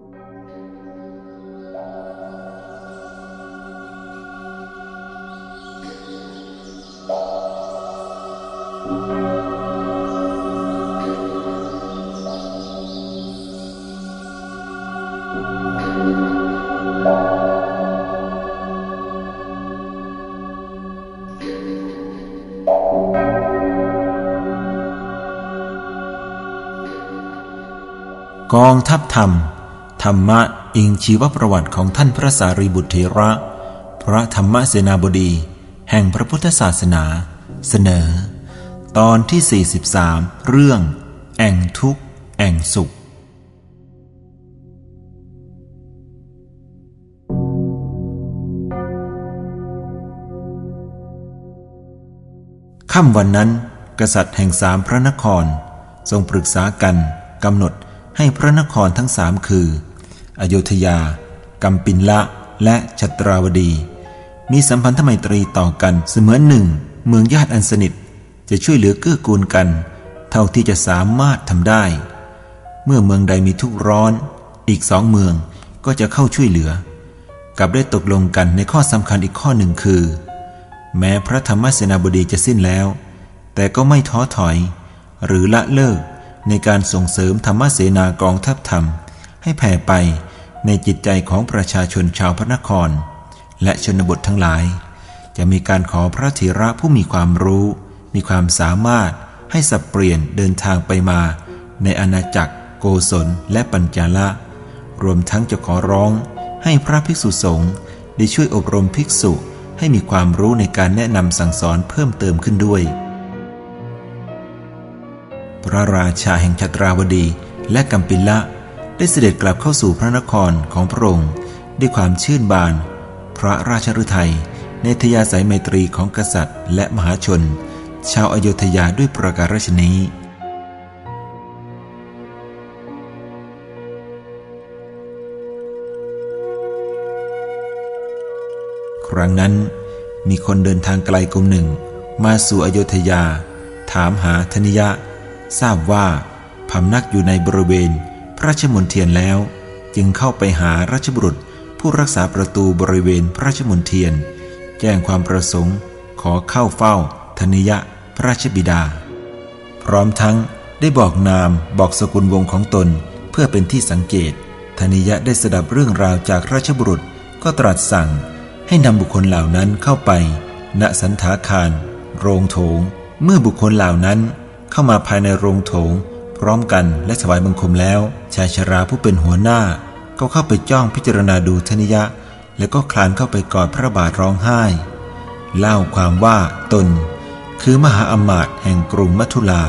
กองทัพ ธรรมะอิงชีวประวัติของท่านพระสารีบุตรเถระ พระธรรมเสนาบดี แห่งพระพุทธศาสนา เสนอ ตอนที่ 43 เรื่อง แอ่งทุกข์ แอ่งสุข ค่ำวันนั้น กษัตริย์แห่งสามพระนคร ทรงปรึกษากันกำหนด ให้พระนครทั้งสามคือ อโยธยา กัมปินละและชัตราวดี มีสัมพันธไมตรีต่อกันเสมือนหนึ่ง เมืองญาติอันสนิทจะช่วยเหลือเกื้อกูลกัน เท่าที่จะสามารถทำได้ เมื่อเมืองใดมีทุกร้อน อีกสองเมืองก็จะเข้าช่วยเหลือ กับได้ตกลงกันในข้อสำคัญอีกข้อหนึ่งคือ แม้พระธรรมเสนาบดีจะสิ้นแล้ว แต่ก็ไม่ท้อถอย หรือละเลิก ในการส่งเสริมธรรมเสนากองทัพธรรม ให้แผ่ไปในจิตใจของประชาชนชาวพระนคร และชนบททั้งหลาย จะมีการขอพระเถระผู้มีความรู้ มีความสามารถให้สับเปลี่ยนเดินทางไปมา ในอาณาจักร โกศลและปัญจาละ รวมทั้งจะขอร้องให้พระภิกษุสงฆ์ได้ช่วยอบรมภิกษุให้มีความรู้ในการแนะนำสั่งสอนเพิ่มเติมขึ้นด้วย พระราชาแห่งชัตราวดีและกัมปิละ ได้เสด็จกลับเข้าสู่พระนครของพระองค์ด้วยความชื่นบาน พระราชฤทัยในทยาสายไมตรีของกษัตริย์ และมหาชน ชาวอโยธยาด้วยประการชนี้ครั้งนั้นมีคนเดินทางไกลกลุ่มหนึ่ง มาสู่อโยธยา ถามหาธนิยะ ทราบว่าพำนักอยู่ในบริเวณพระราชมณฑียนแล้ว จึงเข้าไปหาราชบุรุษผู้รักษาประตูบริเวณพระราชมณฑียน แจ้งความประสงค์ ขอเข้าเฝ้าธนิยะพระราชบิดา พร้อมทั้งได้บอกนามบอกสกุลวงของตนเพื่อเป็นที่สังเกตธนิยะได้สดับเรื่องราวจากราชบุรุษก็ตรัสสั่ง ให้นำบุคคลเหล่านั้นเข้าไป ณสันถาคาร โรงโถง เมื่อบุคคลเหล่านั้น เข้ามาภายในโรงโถง พร้อมกันและถวายบังคมแล้ว ชายชราผู้เป็นหัวหน้า ก็เข้าไปจ้องพิจารณาดูธนิยะ แล้วก็คลานเข้าไปกอดพระบาทร้องไห้ เล่าความว่าตน คือมหาอมาตย์แห่งกรุงมัทุลา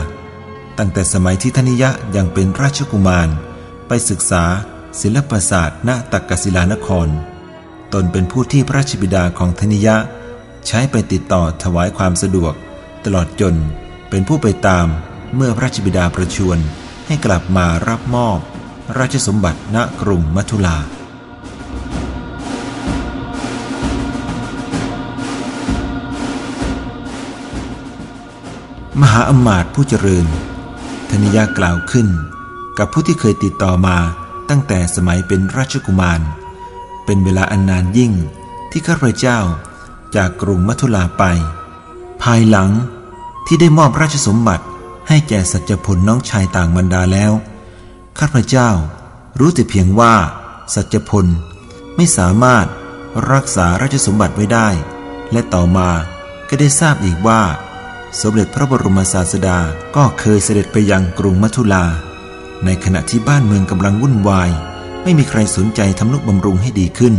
ตั้งแต่สมัยที่ธนิยะยังเป็นราชกุมาร ไปศึกษา ศิลปศาสตร์ณตักกศิลานคร ตนเป็นผู้ที่พระราชบิดาของธนิยะ ใช้ไปติดต่อถวายความสะดวก ตลอดจน เป็นผู้ไปตามเมื่อพระราชบิดาประชวรให้กลับมารับมอบ ราชสมบัติณกรุงมัทุลา มหาอมาตย์ผู้เจริญ ธนิยากล่าวขึ้น กับผู้ที่เคยติดต่อมาตั้งแต่สมัยเป็นราชกุมาร เป็นเวลาอันนานยิ่งที่ข้าพเจ้าจากกรุงมัทุลาไป ภายหลัง ที่ได้มอบราชสมบัติให้แก่สัจพลน้องชายต่างบรรดาแล้ว ข้าพเจ้ารู้แต่เพียงว่า สัจพลไม่สามารถรักษาราชสมบัติไว้ได้ และต่อมาก็ได้ทราบอีกว่า สมเด็จพระบรมศาสดาก็เคยเสด็จไปยังกรุงมัทุลา ในขณะที่บ้านเมืองกำลังวุ่นวาย ไม่มีใครสนใจทำนุบำรุงให้ดีขึ้น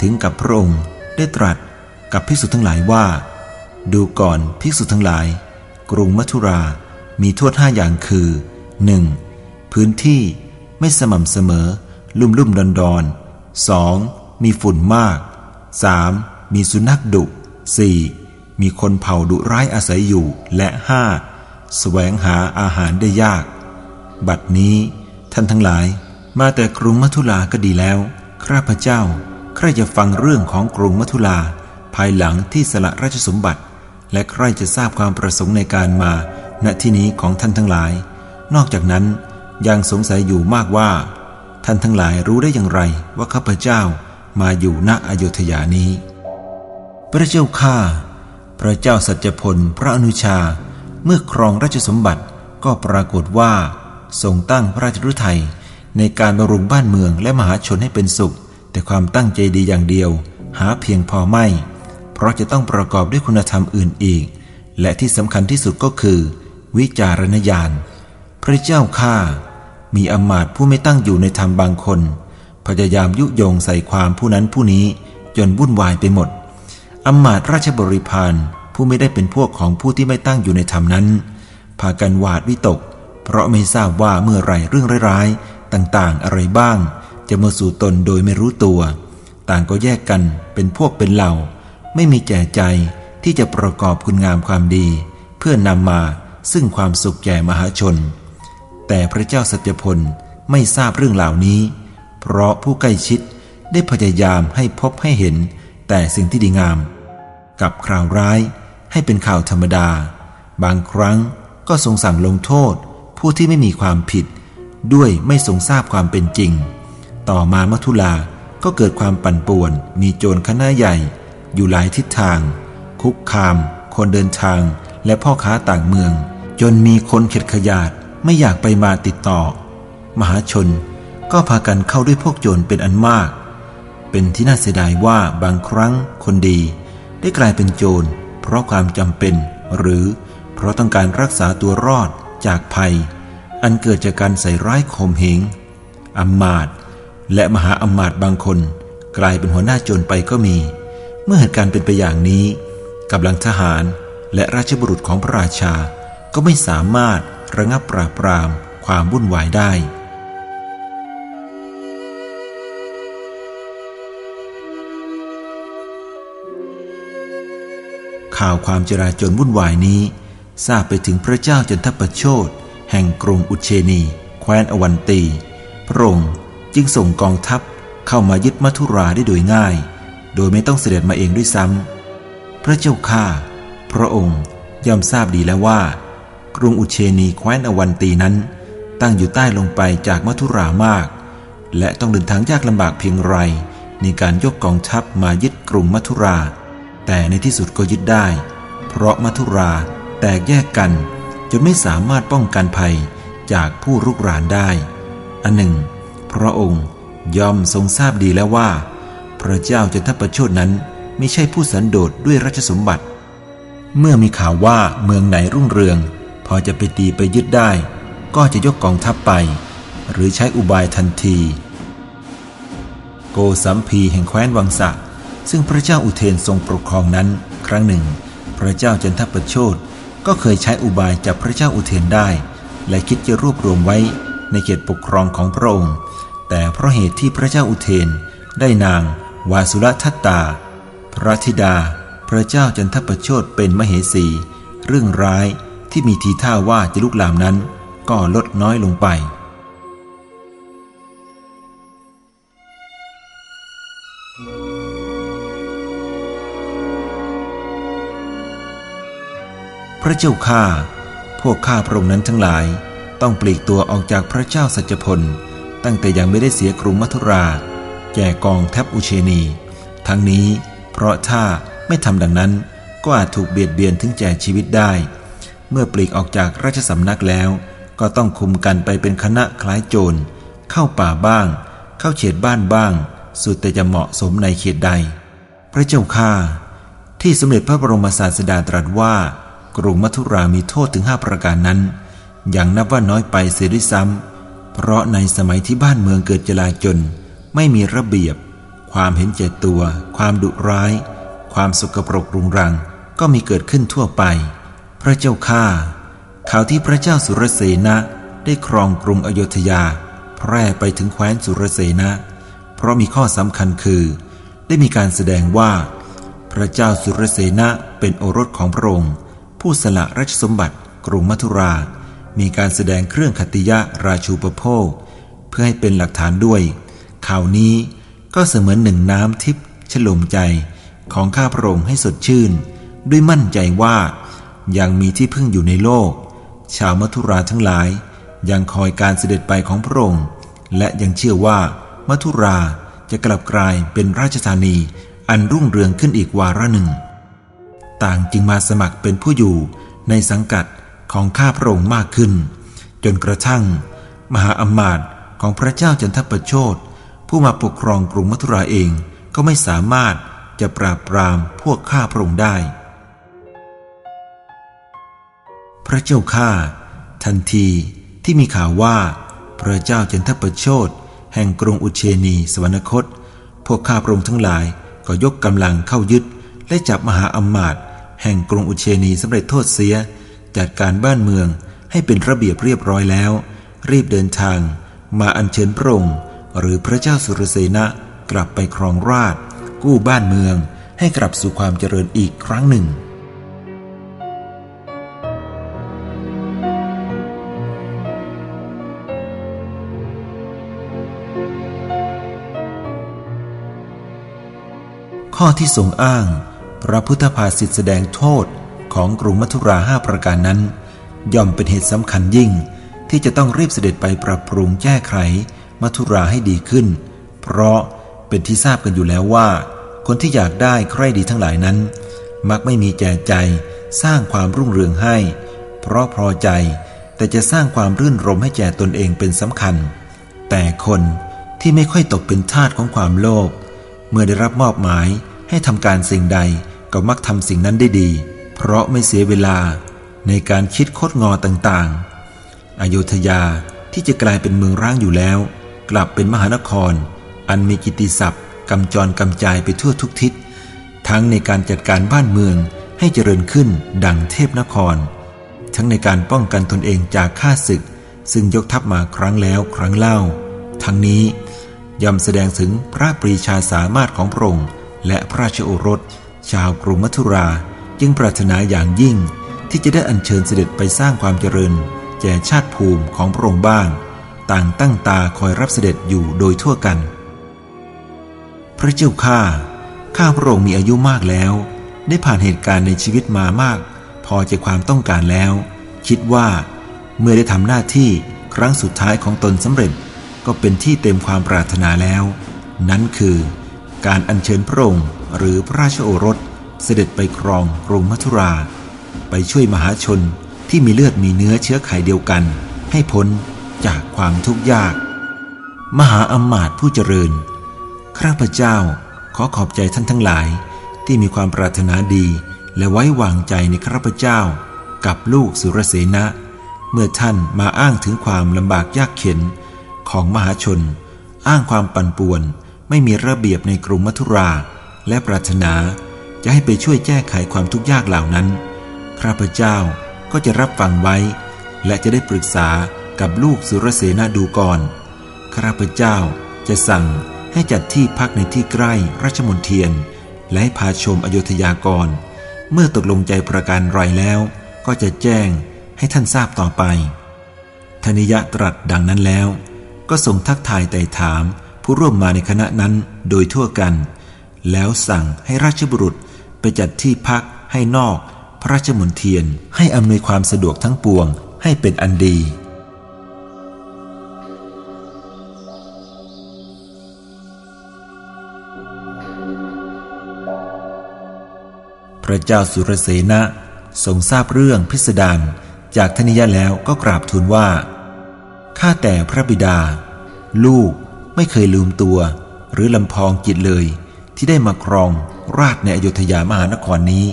ถึงกับพระองค์ได้ตรัสกับภิกษุทั้งหลายว่า ดูก่อนภิกษุทั้งหลาย กรุงมัทุรา มีโทษห้าอย่างคือ 1. พื้นที่ไม่สม่ำเสมอ ลุ่มลุ่มดอนดอนสองมีฝุ่นมาก 3. มีสุนัขดุ 4. มีคนเผ่าดุร้ายอาศัยอยู่ และห้าแสวงหาอาหารได้ยาก บัดนี้ท่านทั้งหลาย มาแต่กรุงมัทุลาก็ดีแล้ว ข้าพเจ้า ใครจะฟังเรื่องของกรุงมัทุลา ภายหลังที่สละราชสมบัติ และใครจะทราบความประสงค์ในการมา ณที่นี้ของท่านทั้งหลาย นอกจากนั้นยังสงสัยอยู่มากว่า ท่านทั้งหลายรู้ได้อย่างไรว่าข้าพเจ้ามาอยู่ณอโยธยานี้ พระเจ้าข้าพระเจ้าสัจพลพระอนุชา เมื่อครองราชสมบัติก็ปรากฏว่า ทรงตั้งพระราชฤทัยในการบำรุงบ้านเมืองและมหาชนให้เป็นสุข แต่ความตั้งใจดีอย่างเดียว หาเพียงพอไม่ เพราะจะต้องประกอบด้วยคุณธรรมอื่นอีก และที่สำคัญที่สุดก็คือ วิจารณญาณ พระเจ้าข้ามีอมาตผู้ไม่ตั้งอยู่ในธรรมบางคน พยายามยุยงใส่ความผู้นั้นผู้นี้จนวุ่นวายไปหมดอมาตราชบริพารผู้ไม่ได้เป็นพวกของผู้ที่ไม่ตั้งอยู่ในธรรมนั้น พากันหวาดวิตก เพราะไม่ทราบว่าเมื่อไรเรื่องร้ายๆต่างๆ อะไรบ้าง จะมาสู่ตนโดยไม่รู้ตัว ต่างก็แยกกันเป็นพวกเป็นเหล่า ไม่มีแก่ใจที่จะประกอบคุณงามความดี เพื่อนำมาซึ่งความสุขแก่มหาชน แต่พระเจ้าสัจพลไม่ทราบเรื่องเหล่านี้ เพราะผู้ใกล้ชิดได้พยายามให้พบให้เห็น แต่สิ่งที่ดีงาม กับข่าวร้ายให้เป็นข่าวธรรมดา บางครั้งก็ทรงสั่งลงโทษ ผู้ที่ไม่มีความผิด ด้วยไม่ทรงทราบความเป็นจริง ต่อมามัทุลาก็เกิดความปั่นป่วน มีโจรคณะใหญ่ อยู่หลายทิศทาง คุกคาม คนเดินทาง และพ่อค้าต่างเมือง จนมีคนเข็ดขยาดไม่อยากไปมาติดต่อ มหาชนก็พากันเข้าด้วยพวกโจรเป็นอันมาก เป็นที่น่าเสียดายว่าบางครั้งคนดี ได้กลายเป็นโจร เพราะความจำเป็น หรือเพราะต้องการรักษาตัวรอดจากภัย อันเกิดจากการใส่ร้ายข่มเหงอำมาตย์และมหาอำมาตย์บางคน กลายเป็นหัวหน้าโจรไปก็มี เมื่อเหตุการณ์เป็นไปอย่างนี้กำลังทหารและราชบุรุษของพระราชา ก็ไม่สามารถระงับปราบปรามความวุ่นวายได้ ข่าวความจราจนวุ่นวายนี้ ทราบไปถึงพระเจ้าจันทประโชดแห่งกรุงอุเชนี แคว้นอวันตี พระองค์จึงส่งกองทัพเข้ามายึดมัทุราได้โดยง่าย โดยไม่ต้องเสด็จมาเองด้วยซ้ำ พระเจ้าข้าพระองค์ย่อมทราบดีแล้วว่า กรุงอุเชนีแคว้นอวันตีนั้น ตั้งอยู่ใต้ลงไปจากมัทุรามาก และต้องเดินทางยากลำบากเพียงไร ในการยกกองทัพมายึดกรุงมัทุรา แต่ในที่สุดก็ยึดได้ เพราะมัทุราแตกแยกกันจนไม่สามารถป้องกันภัยจากผู้รุกรานได้ อันหนึ่ง พระองค์ยอมทรงทราบดีแล้วว่า พระเจ้าจันทประโชดนั้นไม่ใช่ผู้สันโดษด้วยราชสมบัติ เมื่อมีข่าวว่าเมืองไหนรุ่งเรือง พอจะไปตีไปยึดได้ ก็จะยกกองทัพไป หรือใช้อุบายทันที โกสัมพีแห่งแคว้นวังสะ ซึ่งพระเจ้าอุเทนทรงปกครองนั้น ครั้งหนึ่ง พระเจ้าจันทประโชดก็เคยใช้อุบายจับพระเจ้าอุเทนได้ และคิดจะรวบรวมไว้ในเขตปกครองของพระองค์ แต่เพราะเหตุที่พระเจ้าอุเทนได้นาง วาสุรทัตตา พระธิดา พระเจ้าจันทประโชดเป็นมเหสี เรื่องร้ายที่มีทีท่าว่าจะลุกลามนั้น ก็ลดน้อยลงไป พระเจ้าข้าพวกข้าพระองค์นั้นทั้งหลาย ต้องปลีกตัวออกจากพระเจ้าสัจพล ตั้งแต่ยังไม่ได้เสียกรุงมัทุรา แก่กองทัพอุเชนี ทั้งนี้เพราะถ้าไม่ทำดังนั้นก็อาจถูกเบียดเบียนถึงแก่ชีวิตได้ เมื่อปลีกออกจากราชสำนักแล้ว ก็ต้องคุมกันไปเป็นคณะคล้ายโจร เข้าป่าบ้าง เข้าเฉดบ้านบ้าง สุดแต่จะเหมาะสมในเขตใด พระเจ้าข้าที่สมเด็จพระบรมศาสดาตรัสว่ากรุงมัทุรามีโทษถึงห้าประการนั้น อย่างนับว่าน้อยไปเสียด้วยซ้ำเพราะในสมัยที่บ้านเมืองเกิดจลาจน ไม่มีระเบียบ ความเห็นแก่ตัว ความดุร้าย ความสกปรกรุงรังก็มีเกิดขึ้นทั่วไป พระเจ้าข้าข่าวที่พระเจ้าสุรเสนะได้ครองกรุงอโยธยา แพร่ไปถึงแคว้นสุรเสนะ เพราะมีข้อสำคัญคือ ได้มีการแสดงว่า พระเจ้าสุรเสนะเป็นโอรสของพระองค์ ผู้สละราชสมบัติกรุงมัทุรา มีการแสดงเครื่องขติยะราชูปโภค เพื่อให้เป็นหลักฐานด้วย ข่าวนี้ก็เสมือนหนึ่งน้ำทิพย์ฉลมใจของข้าพระองค์ให้สดชื่น ด้วยมั่นใจว่ายังมีที่พึ่งอยู่ในโลก ชาวมัทุราทั้งหลาย ยังคอยการเสด็จไปของพระองค์ และยังเชื่อว่ามัทุราจะกลับกลายเป็นราชธานีอันรุ่งเรืองขึ้นอีกวาระหนึ่ง ต่างจึงมาสมัครเป็นผู้อยู่ในสังกัดของข้าพระองค์มากขึ้น จนกระทั่ง มหาอมาตย์ของพระเจ้าจันทประโชด ผู้มาปกครองกรุงมัทุราเองก็ไม่สามารถจะปราบปรามพวกข้าพระองค์ได้ พระเจ้าข้าทันทีที่มีข่าวว่า พระเจ้าจันทประโชดแห่งกรุงอุเชนีสวรรคต พวกข้าพระองค์ทั้งหลายก็ยกกำลังเข้ายึด และจับมหาอมาตย์แห่งกรุงอุเชนีสำเร็จโทษเสีย จัดการบ้านเมืองให้เป็นระเบียบเรียบร้อยแล้ว รีบเดินทาง มาอัญเชิญพระองค์ หรือพระเจ้าสุรเสนะกลับไปครองราชกู้บ้านเมืองให้กลับสู่ความเจริญอีกครั้งหนึ่ง ข้อที่ทรงอ้าง พระพุทธภาษิตแสดงโทษของกรุงมัทุราห้าประการนั้น ย่อมเป็นเหตุสำคัญยิ่งที่จะต้องรีบเสด็จไปปรับปรุงแก้ไข มัทุราให้ดีขึ้น เพราะเป็นที่ทราบกันอยู่แล้วว่า คนที่อยากได้ใครดีทั้งหลายนั้น มักไม่มีแจใจ สร้างความรุ่งเรืองให้ เพราะพอใจ แต่จะสร้างความรื่นรมให้แก่ตนเองเป็นสำคัญ แต่คนที่ไม่ค่อยตกเป็นทาสของความโลภเมื่อได้รับมอบหมายให้ทำการสิ่งใดก็มักทำสิ่งนั้นได้ดี เพราะไม่เสียเวลาในการคิดคดงอต่างๆ อโยธยาที่จะกลายเป็นเมืองร้างอยู่แล้ว กลับเป็นมหานคร อันมีกิติศัพท์กำจรกำจายไปทั่วทุกทิศ ทั้งในการจัดการบ้านเมืองให้เจริญขึ้นดังเทพนคร ทั้งในการป้องกันตนเองจากข้าศึก ซึ่งยกทัพมาครั้งแล้วครั้งเล่า ทั้งนี้ย่อมแสดงถึงพระปรีชาสามารถของพระองค์และพระราชโอรส ชาวกรุงมัทุราจึงปรารถนาอย่างยิ่ง ที่จะได้อัญเชิญเสด็จไปสร้างความเจริญ แก่ชาติภูมิของพระองค์บ้าง ต่างตั้งตาคอยรับเสด็จอยู่โดยทั่วกัน พระเจ้าข้าข้าพระองค์มีอายุมากแล้ว ได้ผ่านเหตุการณ์ในชีวิตมามาก พอจะความต้องการแล้ว คิดว่า เมื่อได้ทำหน้าที่ครั้งสุดท้ายของตนสำเร็จก็เป็นที่เต็มความปรารถนาแล้ว นั้นคือ การอัญเชิญพระองค์หรือพระราชโอรสเสด็จไปครองกรุงมัทุรา ไปช่วยมหาชนที่มีเลือดมีเนื้อเชื้อไขเดียวกัน ให้พ้น จากความทุกข์ยาก มหาอมาตย์ผู้เจริญ ข้าพเจ้าขอขอบใจท่านทั้งหลายที่มีความปรารถนาดีและไว้วางใจในข้าพเจ้า กับลูกสุรเสนะ เมื่อท่านมาอ้างถึงความลำบากยากเข็นของมหาชน อ้างความปั่นป่วน ไม่มีระเบียบในกรุงมัทุราและปรารถนาจะให้ไปช่วยแก้ไขความทุกข์ยากเหล่านั้น ข้าพเจ้าก็จะรับฟังไว้ และจะได้ปรึกษา กับลูกสุรเสนาดูก่อนข้าพเจ้าจะสั่งให้จัดที่พักในที่ใกล้ราชมนเทียน และให้พาชมอโยธยากร เมื่อตกลงใจประการไรแล้ว ก็จะแจ้งให้ท่านทราบต่อไป ธนิยะตรัสดังนั้นแล้ว ก็ทรงทักทายไต่ถามผู้ร่วมมาในคณะนั้นโดยทั่วกัน แล้วสั่งให้ราชบุรุษไปจัดที่พักให้นอกพระราชมนเทียนให้อำนวยความสะดวกทั้งปวงให้เป็นอันดี พระเจ้าสุรเสนะทรงทราบเรื่องพิสดารจากธนิยะแล้วก็กราบทูลว่า ข้าแต่พระบิดา ลูกไม่เคยลืมตัว หรือลำพองจิตเลย ที่ได้มาครองราชในอยุธยามหานครนี้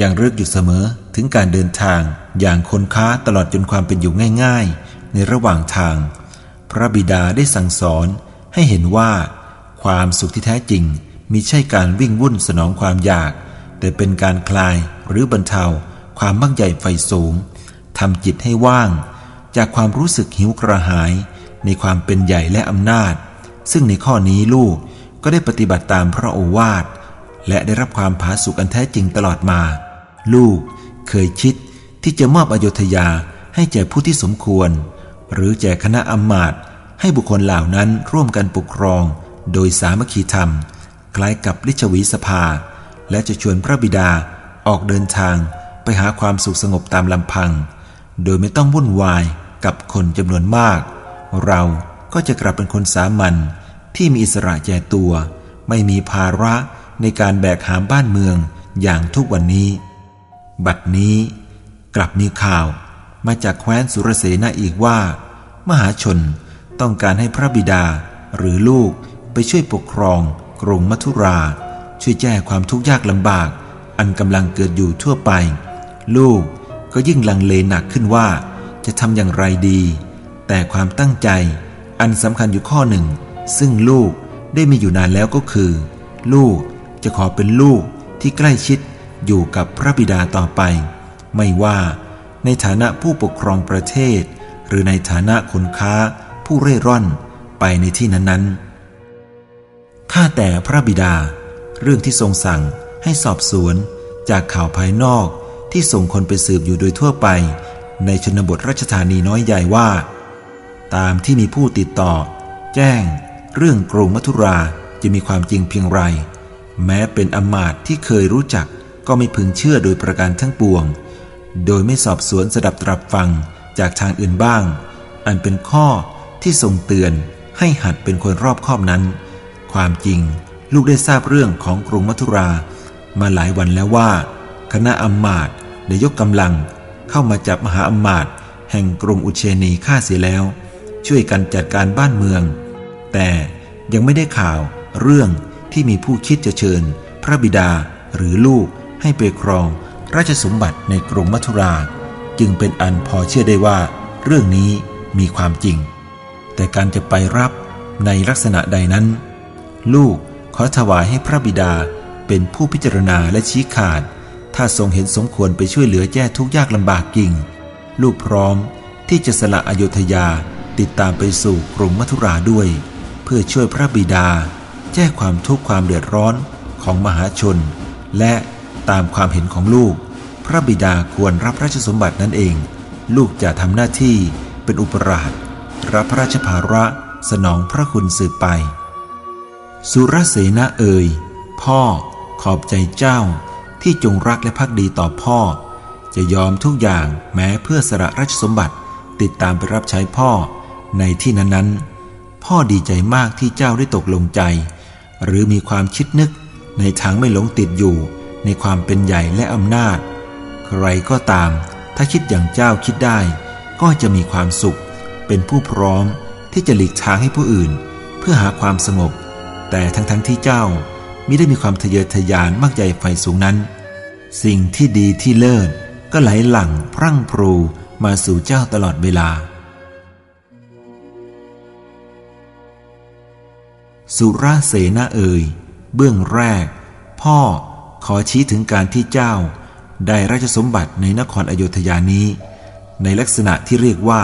ยังเลือกอยู่เสมอถึงการเดินทางอย่างคนค้าตลอดจนความเป็นอยู่ง่าย ๆ ในระหว่างทาง พระบิดาได้สั่งสอนให้เห็นว่า ความสุขที่แท้จริงมีใช่การวิ่งวุ่นสนองความอยาก แต่เป็นการคลายหรือบรรเทาความมักใหญ่ไฟสูงทำจิตให้ว่าง จากความรู้สึกหิวกระหาย ในความเป็นใหญ่และอำนาจ ซึ่งในข้อนี้ลูกก็ได้ปฏิบัติตามพระโอวาท และได้รับความผาสุกอันแท้จริงตลอดมา ลูกเคยคิดที่จะมอบอโยธยาให้แก่ผู้ที่สมควร หรือแจกคณะอำมาตย์ให้บุคคลเหล่านั้นร่วมกันปกครอง โดยสามัคคีธรรม คล้ายกับลิชวีสภา และจะชวนพระบิดาออกเดินทางไปหาความสุขสงบตามลำพัง โดยไม่ต้องวุ่นวายกับคนจำนวนมาก เราก็จะกลับเป็นคนสามัญที่มีอิสระแก่ตัว ไม่มีภาระในการแบกหามบ้านเมืองอย่างทุกวันนี้ บัดนี้กลับมีข่าวมาจากแคว้นสุรเสนาอีกว่า มหาชนต้องการให้พระบิดาหรือลูกไปช่วยปกครองกรุงมัทุรา ช่วยแก้ความทุกข์ยากลำบาก อันกำลังเกิดอยู่ทั่วไป ลูกก็ยิ่งลังเลหนักขึ้นว่า จะทำอย่างไรดี แต่ความตั้งใจอันสำคัญอยู่ข้อหนึ่ง ซึ่งลูกได้มีอยู่นานแล้วก็คือ ลูกจะขอเป็นลูกที่ใกล้ชิดอยู่กับพระบิดาต่อไป ไม่ว่าในฐานะผู้ปกครองประเทศ หรือในฐานะคนค้าผู้เร่ร่อนไปในที่นั้นๆข้าแต่พระบิดา เรื่องที่ทรงสั่งให้สอบสวน จากข่าวภายนอกที่ส่งคนไปสืบอยู่โดยทั่วไป ในชนบทราชธานีน้อยใหญ่ว่า ตามที่มีผู้ติดต่อ แจ้ง เรื่องกรุงมัทุราจะมีความจริงเพียงไร แม้เป็นอมาตที่เคยรู้จักก็ไม่พึงเชื่อโดยประการทั้งปวง โดยไม่สอบสวนสดับตรับฟังจากทางอื่นบ้าง อันเป็นข้อที่ทรงเตือนให้หัดเป็นคนรอบคอบนั้น ความจริง ลูกได้ทราบเรื่องของกรุงมัทุรามาหลายวันแล้วว่า คณะอัมมาตได้ยกกำลังเข้ามาจับมหาอัมมาตแห่งกรุงอุเชนีฆ่าเสียแล้ว ช่วยกันจัดการบ้านเมือง แต่ยังไม่ได้ข่าวเรื่องที่มีผู้คิดจะเชิญ พระบิดาหรือลูกให้ไปครองราชสมบัติในกรุงมัทุรา จึงเป็นอันพอเชื่อได้ว่า เรื่องนี้มีความจริง แต่การจะไปรับในลักษณะใดนั้น ลูก อถวายให้พระบิดาเป็นผู้พิจารณาและชี้ขาด ถ้าทรงเห็นสมควรไปช่วยเหลือแก้ทุกยากลำบากกิ่งลูกพร้อมที่จะสละอโยธยาติดตามไปสู่กรุงมัทุราด้วย เพื่อช่วยพระบิดา แก้ความทุกข์ความเดือดร้อนของมหาชน และตามความเห็นของลูก พระบิดาควรรับราชสมบัตินั่นเอง ลูกจะทำหน้าที่เป็นอุปราชรับพระราชภาระสนองพระคุณสืบไป สุรเสนาเอ่ยพ่อขอบใจเจ้าที่จงรักและพักดีต่อพ่อ จะยอมทุกอย่างแม้เพื่อสละราชสมบัติติดตามไปรับใช้พ่อในที่นั้นๆ พ่อดีใจมากที่เจ้าได้ตกลงใจ หรือมีความคิดนึกในทางไม่หลงติดอยู่ในความเป็นใหญ่และอำนาจ ใครก็ตาม ถ้าคิดอย่างเจ้าคิดได้ ก็จะมีความสุข เป็นผู้พร้อมที่จะหลีกทางให้ผู้อื่น เพื่อหาความสงบ แต่ทั้งทั้งที่เจ้ามิได้มีความทะเยอทะยานมากใหญ่ไฟสูงนั้น สิ่งที่ดีที่เลิศก็ไหลหลั่งพรั่งพรูมาสู่เจ้าตลอดเวลา สุราเสนาเอ่ยเบื้องแรก พ่อขอชี้ถึงการที่เจ้า ได้ราชสมบัติในนครอโยธยานี้ ในลักษณะที่เรียกว่า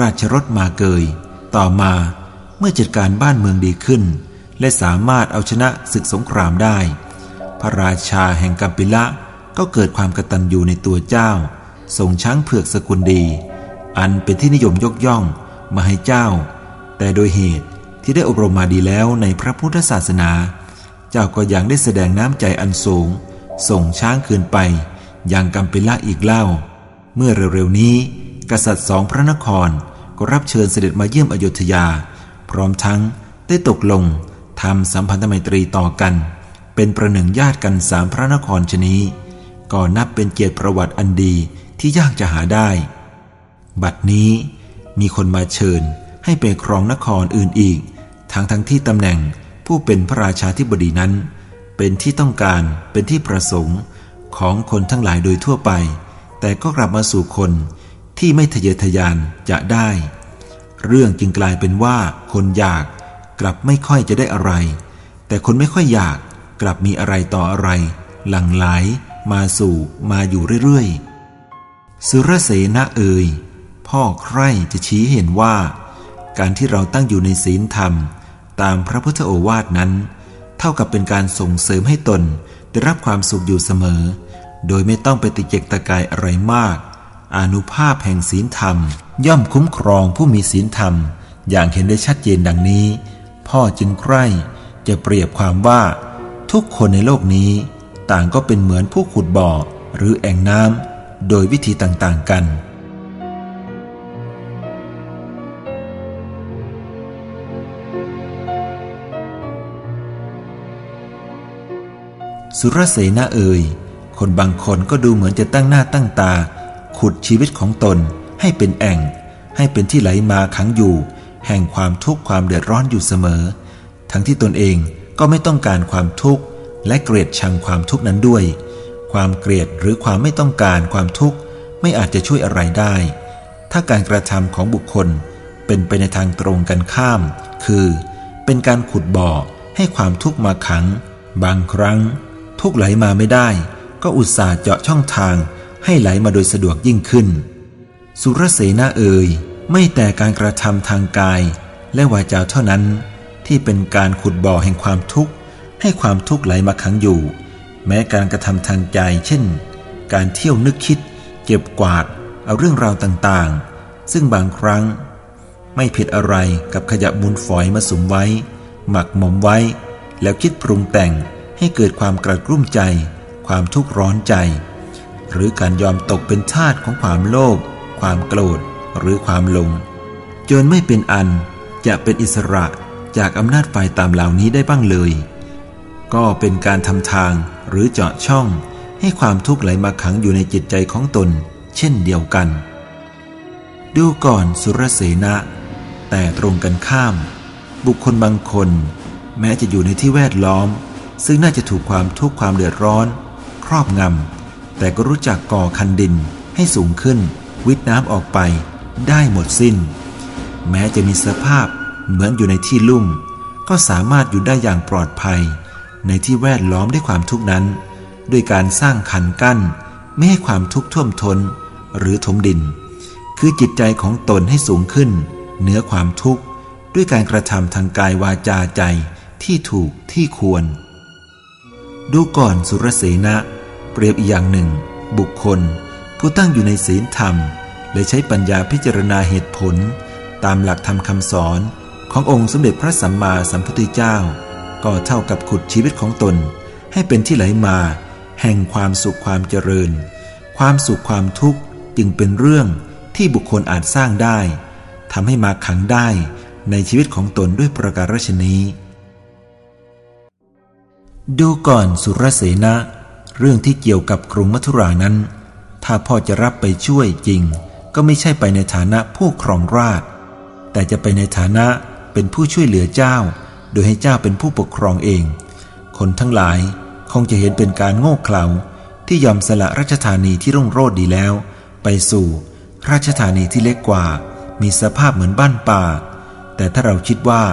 ราชรถมาเกย ต่อมาเมื่อจัดการบ้านเมืองดีขึ้น และสามารถเอาชนะศึกสงครามได้ พระราชาแห่งกัมปิละก็เกิดความกตัญญูในตัวเจ้าส่งช้างเผือกสกุลดี อันเป็นที่นิยมยกย่องมาให้เจ้า แต่โดยเหตุที่ได้อบรมมาดีแล้วในพระพุทธศาสนา เจ้าก็ยังได้แสดงน้ำใจอันสูง ส่งช้างคืนไปยังกัมปิละอีกเล่า เมื่อเร็วๆนี้ กษัตริย์สองพระนครก็รับเชิญเสด็จมาเยี่ยมอโยธยา พร้อมทั้งได้ตกลง ทำสัมพันธไมตรีต่อกัน เป็นประหนึ่งญาติกันสามพระนครชนี้ก็นับเป็นเกียรติประวัติอันดีที่ยากจะหาได้ บัดนี้มีคนมาเชิญให้ไปครองนครอื่นอีก ทั้งทั้งที่ตำแหน่งผู้เป็นพระราชาธิบดีนั้น เป็นที่ต้องการเป็นที่ประสงค์ของคนทั้งหลายโดยทั่วไป แต่ก็กลับมาสู่คนที่ไม่ทะเยอทะยานจะได้ เรื่องจึงกลายเป็นว่าคนอยาก กลับไม่ค่อยจะได้อะไร แต่คนไม่ค่อยอยากกลับมีอะไรต่ออะไร หลั่งไหลมาสู่มาอยู่เรื่อยๆสุรเสนาเอ่ยพ่อใครจะชี้เห็นว่า การที่เราตั้งอยู่ในศีลธรรม ตามพระพุทธโอวาทนั้น เท่ากับเป็นการส่งเสริมให้ตนได้รับความสุขอยู่เสมอ โดยไม่ต้องไปติดเจกตะกายอะไรมาก อนุภาพแห่งศีลธรรม ย่อมคุ้มครองผู้มีศีลธรรม อย่างเห็นได้ชัดเจนดังนี้ พ่อจึงใคร่จะเปรียบความว่า ทุกคนในโลกนี้ ต่างก็เป็นเหมือนผู้ขุดบ่อหรือแอ่งน้ำโดยวิธีต่างๆกัน สุรเสนาเอ่ยคนบางคนก็ดูเหมือนจะตั้งหน้าตั้งตา ขุดชีวิตของตนให้เป็นแอ่ง ให้เป็นที่ไหลมาขังอยู่ แห่งความทุกข์ความเดือดร้อนอยู่เสมอ ทั้งที่ตนเองก็ไม่ต้องการความทุกข์ และเกลียดชังความทุกข์นั้นด้วย ความเกลียดหรือความไม่ต้องการความทุกข์ไม่อาจจะช่วยอะไรได้ ถ้าการกระทำของบุคคลเป็นไปในทางตรงกันข้าม คือ เป็นการขุดบ่อให้ความทุกข์มาขัง บางครั้ง ทุกไหลมาไม่ได้ ก็อุตส่าห์เจาะช่องทางให้ไหลมาโดยสะดวกยิ่งขึ้น สุรเสนาเอ่ย ไม่แต่การกระทำทางกายและวาจาเท่านั้น ที่เป็นการขุดบ่อแห่งความทุกข์ ให้ความทุกข์ไหลมาขังอยู่ แม้การกระทำทางใจ เช่น การเที่ยวนึกคิด เก็บกวาด เอาเรื่องราวต่างๆ ซึ่งบางครั้ง ไม่ผิดอะไรกับขยะมูลฝอยมาสุมไว้ หมักหมมไว้ แล้วคิดปรุงแต่งให้เกิดความกระกรุ่มใจ ความทุกข์ร้อนใจ หรือการยอมตกเป็นทาสของความโลภความโกรธ หรือความหลงจนไม่เป็นอันจะเป็นอิสระจากอำนาจฝ่ายตามเหล่านี้ได้บ้างเลย ก็เป็นการทำทางหรือเจาะช่องให้ความทุกข์ไหลมาขังอยู่ในจิตใจของตน เช่นเดียวกัน ดูก่อนสุรเสนะ แต่ตรงกันข้าม บุคคลบางคน แม้จะอยู่ในที่แวดล้อม ซึ่งน่าจะถูกความทุกข์ความเดือดร้อน ครอบงำแต่ก็รู้จักก่อคันดินให้สูงขึ้น วิทน้ำออกไป ได้หมดสิน้น แม้จะมีสภาพเหมือนอยู่ในที่ลุ่ม ก็สามารถอยู่ได้อย่างปลอดภัย ในที่แวดล้อมด้วยความทุกข์นั้น ด้วยการสร้างขันกั้น ไม่ให้ความทุกข์ท่วมทนหรือถมดิน คือจิตใจของตนให้สูงขึ้น เหนือความทุกข์ ด้วยการกระทำทางกายวาจาใจที่ถูกที่ควร ดูก่อนสุรเสนะ เปรียบอีกอย่างหนึ่ง บุคคล ผู้ตั้งอยู่ในศีลธรรม เลยใช้ปัญญาพิจารณาเหตุผล ตามหลักธรรมคำสอนขององค์สมเด็จพระสัมมาสัมพุทธเจ้า ก็เท่ากับขุดชีวิตของตน ให้เป็นที่ไหลมา แห่งความสุขความเจริญ ความสุขความทุกข์จึงเป็นเรื่องที่บุคคลอาจสร้างได้ทำให้มาขังได้ในชีวิตของตนด้วยประการฉนี้ ดูก่อนสุรเสนะ เรื่องที่เกี่ยวกับกรุงมัทุรานั้น ถ้าพ่อจะรับไปช่วยจริง ก็ไม่ใช่ไปในฐานะผู้ครองราชแต่จะไปในฐานะเป็นผู้ช่วยเหลือเจ้า โดยให้เจ้าเป็นผู้ปกครองเอง คนทั้งหลายคงจะเห็นเป็นการโง่เขลาที่ยอมสละราชธานีที่รุ่งโรจน์ดีแล้ว ไปสู่ราชธานีที่เล็กกว่า มีสภาพเหมือนบ้านป่า แต่ถ้าเราคิดว่า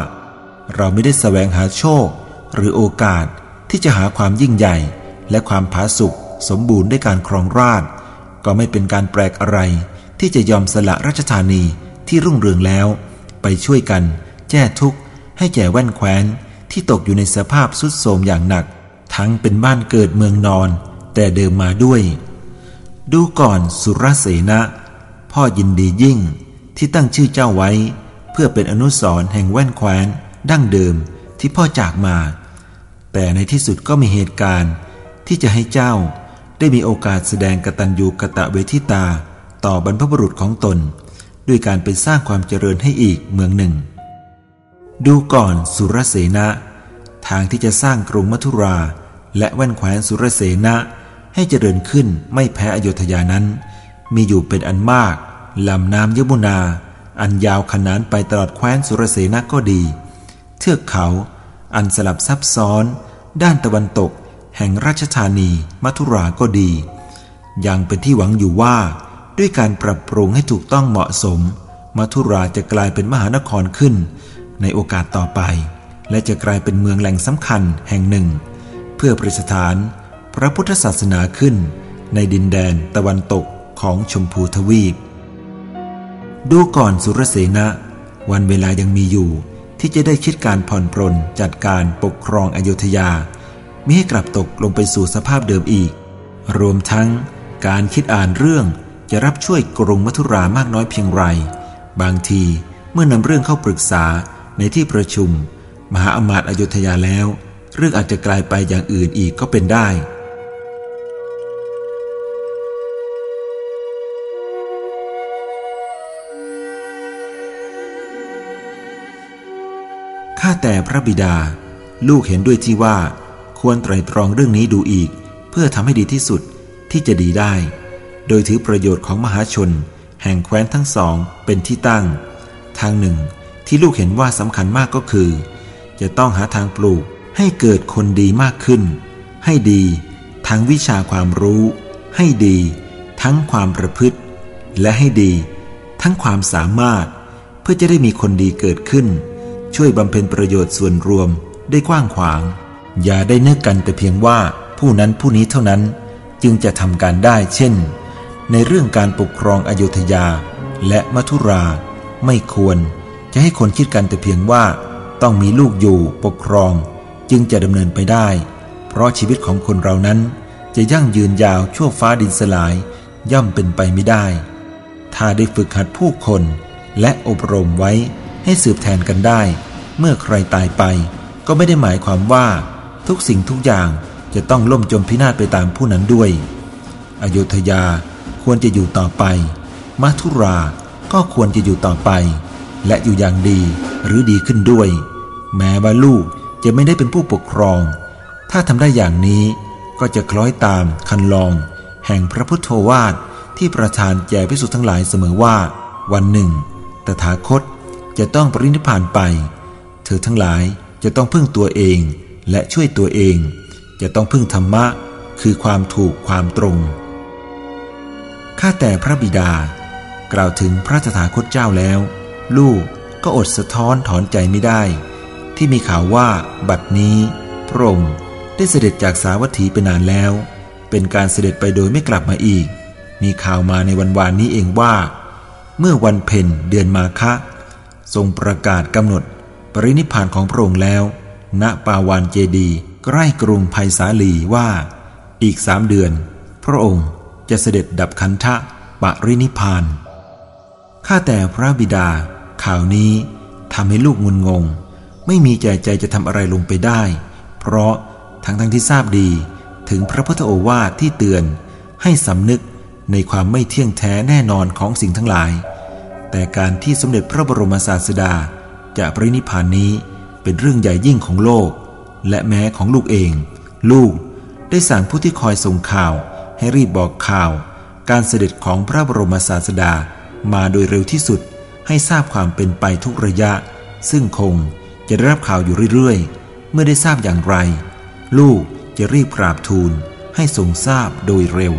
เราไม่ได้แสวงหาโชค หรือโอกาสที่จะหาความยิ่งใหญ่ และความผาสุกสมบูรณ์ด้วยการครองราชก็ไม่เป็นการแปลกอะไร ที่จะยอมสละราชธานีที่รุ่งเรืองแล้ว ไปช่วยกันแก้ทุกข์ให้แก่แว่นแคว้นที่ตกอยู่ในสภาพสุดโทมอย่างหนัก ทั้งเป็นบ้านเกิดเมืองนอน แต่เดิมมาด้วย ดูก่อนสุรเสนะ พ่อยินดียิ่งที่ตั้งชื่อเจ้าไว้ เพื่อเป็นอนุสรณ์แห่งแว่นแคว้นดั้งเดิมที่พ่อจากมา แต่ในที่สุดก็มีเหตุการณ์ที่จะให้เจ้าได้มีโอกาสแสดงกตัญญูกะตะเวทิตา ต่อบรรพบุรุษของตน ด้วยการไปสร้างความเจริญให้อีกเมืองหนึ่ง ดูก่อนสุรเสนะ ทางที่จะสร้างกรุงมัทุรา และแว่นแคว้นสุรเสนะให้เจริญขึ้นไม่แพ้อโยธยานั้น มีอยู่เป็นอันมากลำน้ำยมุนา อันยาวขนานไปตลอดแคว้นสุรเสนะก็ดี เทือกเขา อันสลับซับซ้อน ด้านตะวันตก แห่งราชธานีมัทุราก็ดี ยังเป็นที่หวังอยู่ว่า ด้วยการปรับปรุงให้ถูกต้องเหมาะสม มัทุราจะกลายเป็นมหานครขึ้น ในโอกาสต่อไป และจะกลายเป็นเมืองแหล่งสำคัญแห่งหนึ่ง เพื่อประสถาน พระพุทธศาสนาขึ้น ในดินแดนตะวันตกของชมพูทวีป ดูก่อนสุรเสนะ วันเวลายังมีอยู่ ที่จะได้คิดการผ่อนปรนจัดการปกครองอโยธยามิให้กลับตกลงไปสู่สภาพเดิมอีก รวมทั้งการคิดอ่านเรื่อง จะรับช่วยกรุงมัทุรามากน้อยเพียงไร บางทีเมื่อนำเรื่องเข้าปรึกษาในที่ประชุม มหาอมาตย์อยุธยาแล้ว เรื่องอาจจะกลายไปอย่างอื่นอีกก็เป็นได้ ข้าแต่พระบิดา ลูกเห็นด้วยที่ว่า ควรไตรตรองเรื่องนี้ดูอีก เพื่อทำให้ดีที่สุดที่จะดีได้ โดยถือประโยชน์ของมหาชน แห่งแคว้นทั้งสองเป็นที่ตั้ง ทางหนึ่งที่ลูกเห็นว่าสำคัญมากก็คือ จะต้องหาทางปลูกให้เกิดคนดีมากขึ้น ให้ดีทั้งวิชาความรู้ ให้ดี ทั้งความประพฤติ และให้ดี ทั้งความสามารถ เพื่อจะได้มีคนดีเกิดขึ้น ช่วยบำเพ็ญประโยชน์ส่วนรวมได้กว้างขวาง อย่าได้นึกกันแต่เพียงว่าผู้นั้นผู้นี้เท่านั้นจึงจะทำการได้เช่น ในเรื่องการปกครองอโยธยาและมัทุราไม่ควรจะให้คนคิดกันแต่เพียงว่าต้องมีลูกอยู่ปกครองจึงจะดำเนินไปได้ เพราะชีวิตของคนเรานั้นจะยั่งยืนยาวชั่วฟ้าดินสลาย ย่อมเป็นไปไม่ได้ ถ้าได้ฝึกหัดผู้คนและอบรมไว้ให้สืบแทนกันได้ เมื่อใครตายไป ก็ไม่ได้หมายความว่า ทุกสิ่งทุกอย่างจะต้องล่มจมพินาศไปตามผู้นั้นด้วย อโยธยา ควรจะอยู่ต่อไป มัทุราก็ควรจะอยู่ต่อไป และอยู่อย่างดีหรือดีขึ้นด้วย แม้ว่าลูกจะไม่ได้เป็นผู้ปกครอง ถ้าทำได้อย่างนี้ก็จะคล้อยตามคันลอง แห่งพระพุทธวาทที่ประทานแก่พิสุทั้งหลายเสมอว่า วันหนึ่ง ตถาคตจะต้องปรินิพานไป เธอทั้งหลายจะต้องพึ่งตัวเองและช่วยตัวเอง จะต้องพึ่งธรรมะคือความถูกความตรง ข้าแต่พระบิดา กล่าวถึงพระตถาคตเจ้าแล้ว ลูกก็อดสะท้อนถอนใจไม่ได้ ที่มีข่าวว่าบัดนี้ พระองค์ได้เสด็จจากสาวัตถีไปนานแล้ว เป็นการเสด็จไปโดยไม่กลับมาอีก มีข่าวมาในวันวานนี้เองว่า เมื่อวันเพ็ญเดือนมาคะ ทรงประกาศกำหนด ปรินิพานของพระองค์แล้ว ณปาวานเจดี ใกล้กรุงไผ่สาลีว่า อีกสามเดือน พระองค์ จะเสด็จดับคันทะปรินิพาน ข้าแต่พระบิดา ข่าวนี้ทำให้ลูกงุนงง ไม่มีใจใจจะทำอะไรลงไปได้ เพราะทั้งทั้งที่ทราบดีถึงพระพุทธโอวาทที่เตือนให้สำนึกในความไม่เที่ยงแท้แน่นอนของสิ่งทั้งหลาย แต่การที่สมเด็จพระบรมศาสดาจะปรินิพานนี้เป็นเรื่องใหญ่ยิ่งของโลก และแม้ของลูกเอง ลูกได้สั่งผู้ที่คอยส่งข่าว ให้รีบบอกข่าว การเสด็จของพระบรมศาสดามาโดยเร็วที่สุด ให้ทราบความเป็นไปทุกระยะ ซึ่งคงจะได้รับข่าวอยู่เรื่อยๆ เมื่อได้ทราบอย่างไร ลูกจะรีบกราบทูลให้ทรงทราบโดยเร็ว